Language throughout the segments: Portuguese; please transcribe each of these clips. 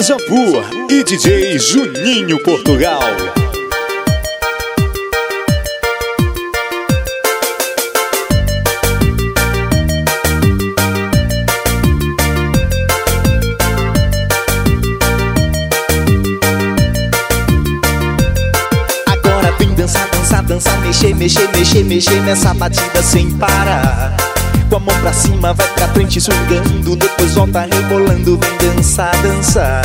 Vu e DJ Juninho Portugal. Agora vem dançar, dançar, dançar, mexer, mexer, mexer, mexer nessa batida sem parar. Com a mão pra cima, vai pra frente swingando, depois volta rebolando, vem dançar, dançar.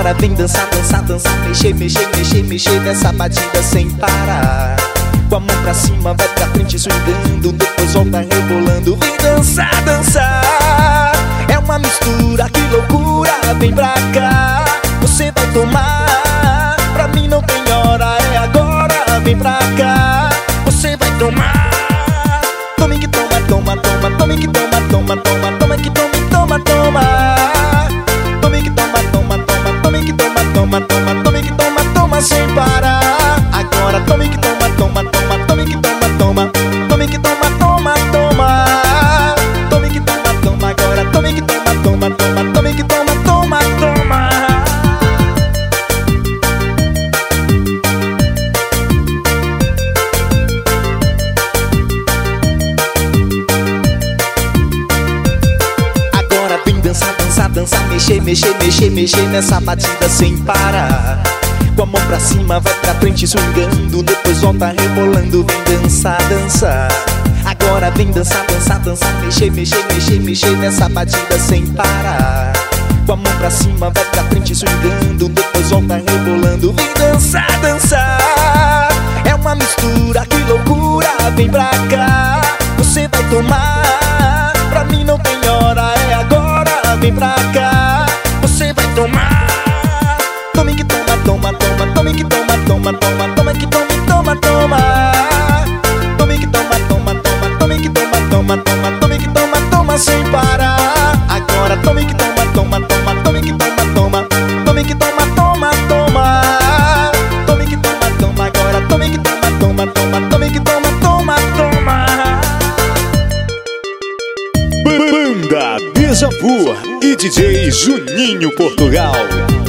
Agora vem dançar, dançar, dançar, mexer, mexer, mexer, mexer nessa batida sem parar. Com a mão pra cima, vai pra frente swingando, depois volta rebolando, vem dançar, dançar. É uma mistura, que loucura, vem pra cá, você vai tomar. Pra mim não tem hora, é agora, vem pra cá, você vai tomar. Tome que toma, toma, toma, tome que toma, toma, toma, que tome, toma, toma. Dançar, mexer, mexer, mexer, mexer nessa batida sem parar. Com a mão pra cima, vai pra frente swingando, depois volta rebolando, vem dançar, dançar. Agora vem dançar, dançar, dançar, mexer, mexer, mexer, mexer nessa batida sem parar. Com a mão pra cima, vai pra frente swingando, depois volta rebolando, vem dançar, dançar. É uma mistura, que loucura, vem pra cá, você vai tomar. Vu e DJ Juninho Portugal.